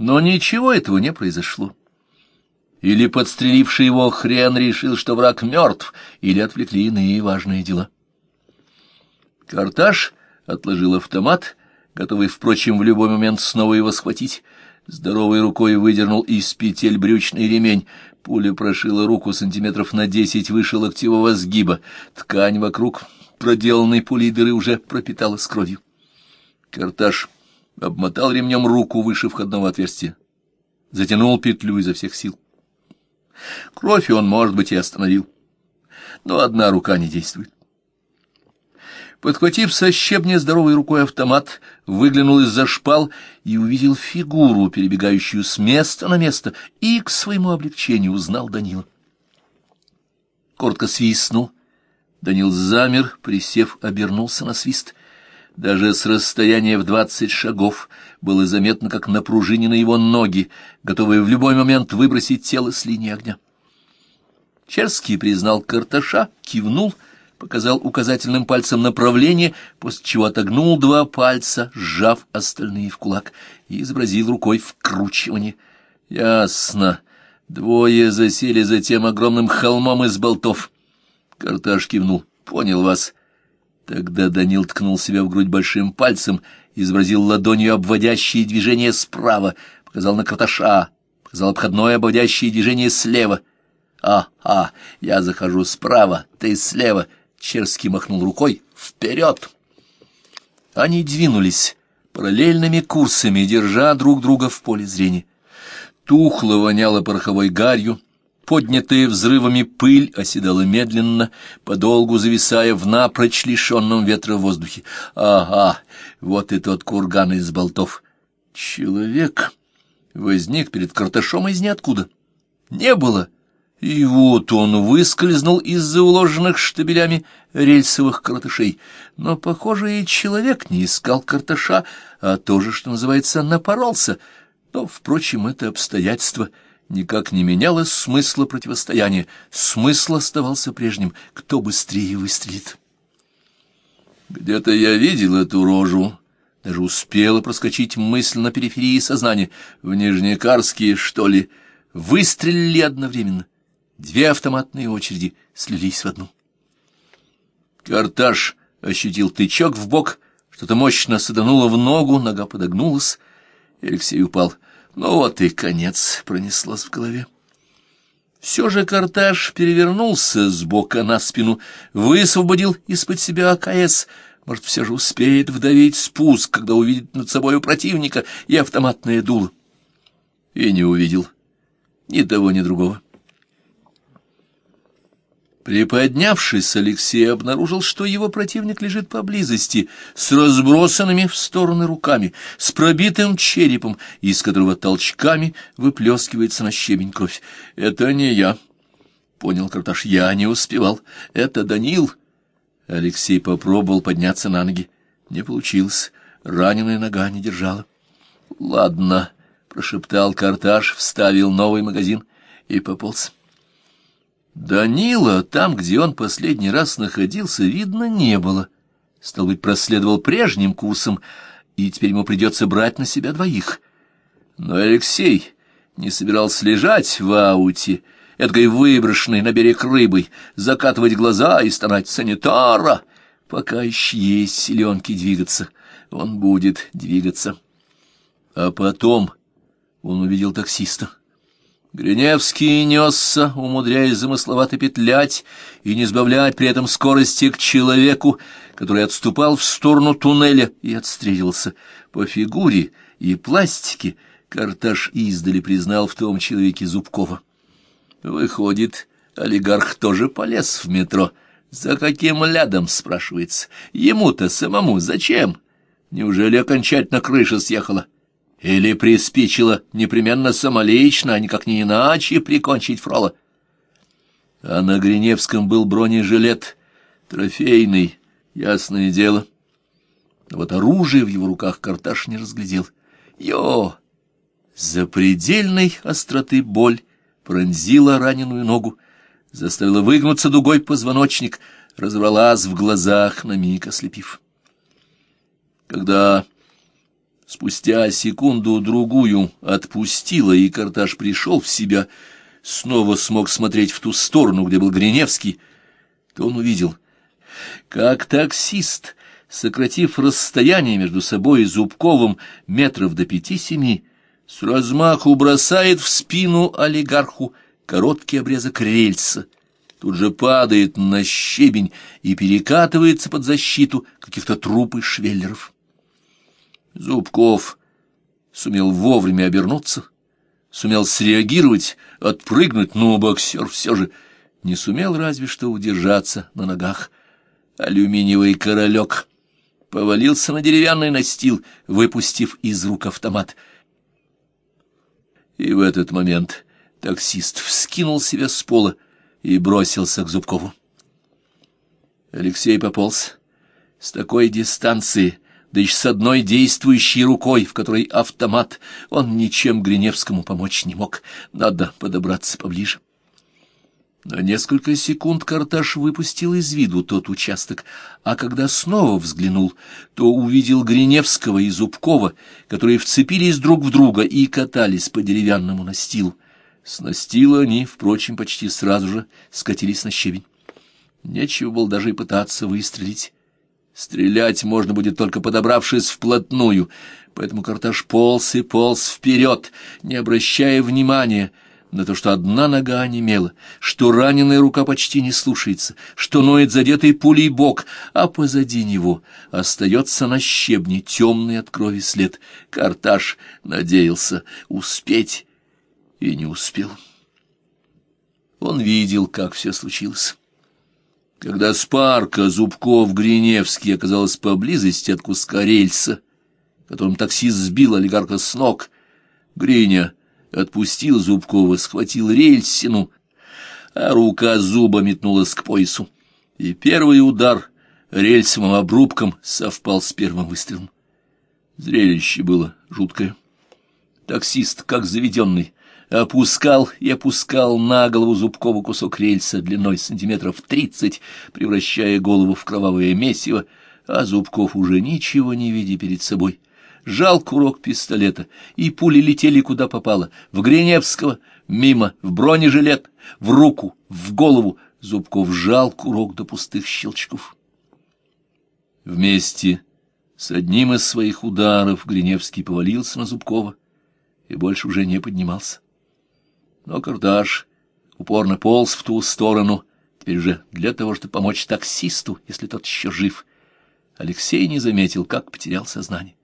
Но ничего этого не произошло. Или подстреливший его хрен решил, что враг мертв, или отвлекли иные важные дела. Карташ отложил автомат, готовый, впрочем, в любой момент снова его схватить. Здоровой рукой выдернул из петель брючный ремень. Пуля прошила руку сантиметров на десять выше локтевого сгиба. Ткань вокруг проделанной пулей дыры уже пропиталась кровью. Карташ обмотал ремнем руку выше входного отверстия. Затянул петлю изо всех сил. Кровь он, может быть, и остановил. Но одна рука не действует. Подхватив со щебня здоровой рукой автомат, выглянул из-за шпал и увидел фигуру, перебегающую с места на место, и к своему облегчению узнал Данила. Коротко свистнул. Данил замер, присев, обернулся на свист. Даже с расстояния в двадцать шагов было заметно, как напружинены его ноги, готовые в любой момент выбросить тело с линии огня. Черский признал Карташа, кивнул — показал указательным пальцем направление, после чего отогнул два пальца, сжав остальные в кулак, и изобразил рукой вкручивание. Ясно. Двое засели за тем огромным холмом из болтов. Карташ кивнул. Понял вас. Тогда Данил ткнул себя в грудь большим пальцем, изобразил ладонью обводящие движения справа, показал на Карташа, показал обходное обводящее движение слева. «А, а, я захожу справа, ты слева». Черский махнул рукой. «Вперед!» Они двинулись параллельными курсами, держа друг друга в поле зрения. Тухло воняло пороховой гарью, поднятая взрывами пыль оседала медленно, подолгу зависая в напрочь лишенном ветра воздухе. Ага, вот и тот курган из болтов. Человек возник перед Карташом из ниоткуда. Не было и вот он выскользнул из-за уложенных штабелями рельсовых картышей. Но, похоже, и человек не искал карташа, а тоже, что называется, напоролся. Но, впрочем, это обстоятельство никак не меняло смысла противостояния. Смысл оставался прежним. Кто быстрее выстрелит? Где-то я видел эту рожу. Даже успела проскочить мысль на периферии сознания. В Нижнекарске, что ли, выстрелили одновременно. Две автоматные очереди слились в одну. Карташ ощутил тычок в бок, что-то мощно садануло в ногу, нога подогнулась, Алексей упал. Ну вот и конец пронеслось в голове. Все же Карташ перевернулся с бока на спину, высвободил из-под себя АКС. Может, все же успеет вдавить спуск, когда увидит над собой противника и автоматное дуло. И не увидел ни того, ни другого. Приподнявшись, Алексей обнаружил, что его противник лежит поблизости, с разбросанными в стороны руками, с пробитым черепом, из которого толчками выплескивается на щебень кровь. «Это не я», — понял Карташ, — «я не успевал. Это Данил». Алексей попробовал подняться на ноги. Не получилось, раненая нога не держала. «Ладно», — прошептал Карташ, вставил новый магазин и пополз. Данила, там, где он последний раз находился, видно не было. Стал быть, проследовал прежним курсом, и теперь ему придется брать на себя двоих. Но Алексей не собирался лежать в ауте, эдакой выброшенной на берег рыбой, закатывать глаза и стонать санитара. Пока еще есть селенки двигаться, он будет двигаться. А потом он увидел таксиста. Гриневский несся, умудряясь замысловато петлять и не сбавлять при этом скорости к человеку, который отступал в сторону туннеля и отстреливался. По фигуре и пластике Карташ издали признал в том человеке Зубкова. Выходит, олигарх тоже полез в метро. За каким лядом, спрашивается? Ему-то самому зачем? Неужели окончательно крыша съехала? Или приспичило непременно самолично, а никак не иначе прикончить Фрола? А на Гриневском был бронежилет, трофейный, ясное дело. Но вот оружие в его руках Карташ не разглядел. Йо! Запредельной остроты боль пронзила раненую ногу, заставила выгнуться дугой позвоночник, разорвалась в глазах, на миг ослепив. Когда Спустя секунду-другую отпустила, и Карташ пришел в себя, снова смог смотреть в ту сторону, где был Гриневский, то он увидел, как таксист, сократив расстояние между собой и Зубковым метров до пяти-семи, с размаху бросает в спину олигарху короткий обрезок рельса, тут же падает на щебень и перекатывается под защиту каких-то труп и швеллеров. Зубков сумел вовремя обернуться, сумел среагировать, отпрыгнуть, но боксер все же не сумел разве что удержаться на ногах. Алюминиевый королек повалился на деревянный настил, выпустив из рук автомат. И в этот момент таксист вскинул себя с пола и бросился к Зубкову. Алексей пополз с такой дистанции, да еще с одной действующей рукой, в которой автомат, он ничем Гриневскому помочь не мог. Надо подобраться поближе. На несколько секунд Карташ выпустил из виду тот участок, а когда снова взглянул, то увидел Гриневского и Зубкова, которые вцепились друг в друга и катались по деревянному настилу. С настила они, впрочем, почти сразу же скатились на щебень. Нечего было даже и пытаться выстрелить. Стрелять можно будет только подобравшись вплотную, поэтому Карташ полз и полз вперед, не обращая внимания на то, что одна нога онемела, что раненая рука почти не слушается, что ноет задетый пулей бок, а позади него остается на щебне темный от крови след. Карташ надеялся успеть и не успел. Он видел, как все случилось. Когда Спарка Зубков-Гриневский оказалась поблизости от куска рельса, которым таксист сбил олигарха с ног, Гриня отпустил Зубкова, схватил рельсину, а рука зуба метнулась к поясу. И первый удар рельсовым обрубком совпал с первым выстрелом. Зрелище было жуткое. Таксист, как заведенный, опускал и опускал на голову Зубкову кусок рельса длиной сантиметров тридцать, превращая голову в кровавое месиво, а Зубков, уже ничего не видя перед собой, жал курок пистолета, и пули летели куда попало, в Гриневского, мимо, в бронежилет, в руку, в голову. Зубков жал курок до пустых щелчков. Вместе с одним из своих ударов Гриневский повалился на Зубкова и больше уже не поднимался. Но Кардаш упорно полз в ту сторону, теперь уже для того, чтобы помочь таксисту, если тот еще жив. Алексей не заметил, как потерял сознание.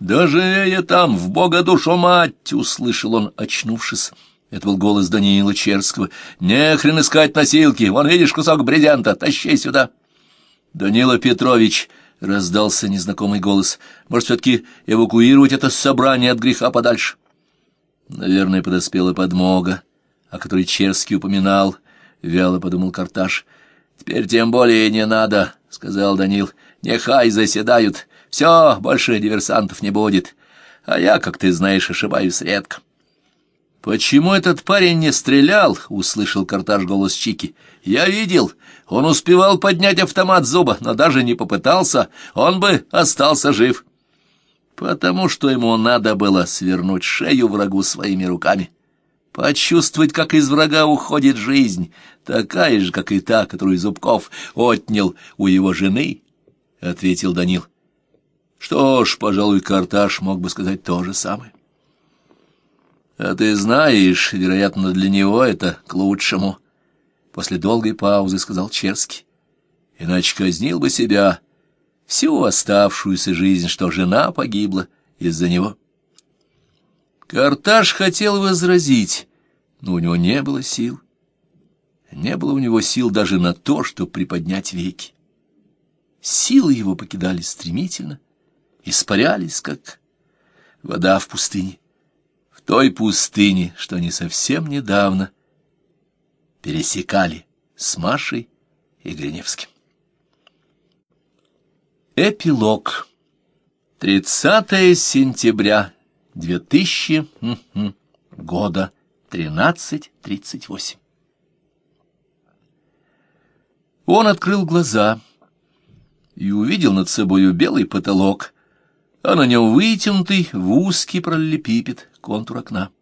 «Даже я там, в бога душу мать!» — услышал он, очнувшись. Это был голос Даниила Черского. «Не хрен искать носилки! Вон, видишь, кусок брезента! Тащи сюда!» «Данила Петрович!» — раздался незнакомый голос. «Может, все-таки эвакуировать это собрание от греха подальше?» Наверное, подоспела подмога, о которой Черский упоминал, — вяло подумал Карташ. — Теперь тем более не надо, — сказал Данил. — Нехай заседают. Все, больше диверсантов не будет. А я, как ты знаешь, ошибаюсь редко. — Почему этот парень не стрелял? — услышал Карташ голос Чики. — Я видел. Он успевал поднять автомат зуба, но даже не попытался. Он бы остался жив. — потому что ему надо было свернуть шею врагу своими руками, почувствовать, как из врага уходит жизнь, такая же, как и та, которую Зубков отнял у его жены, — ответил Данил. Что ж, пожалуй, Карташ мог бы сказать то же самое. А ты знаешь, вероятно, для него это к лучшему, — после долгой паузы сказал Черский. Иначе казнил бы себя, — всю оставшуюся жизнь, что жена погибла из-за него. Карташ хотел возразить, но у него не было сил. Не было у него сил даже на то, чтобы приподнять веки. Силы его покидали стремительно, испарялись, как вода в пустыне. В той пустыне, что они совсем недавно пересекали с Машей и Гриневским. Эпилог. 30 сентября 2000 года 13.38. Он открыл глаза и увидел над собою белый потолок, а на нем вытянутый в узкий параллелепипед контур окна.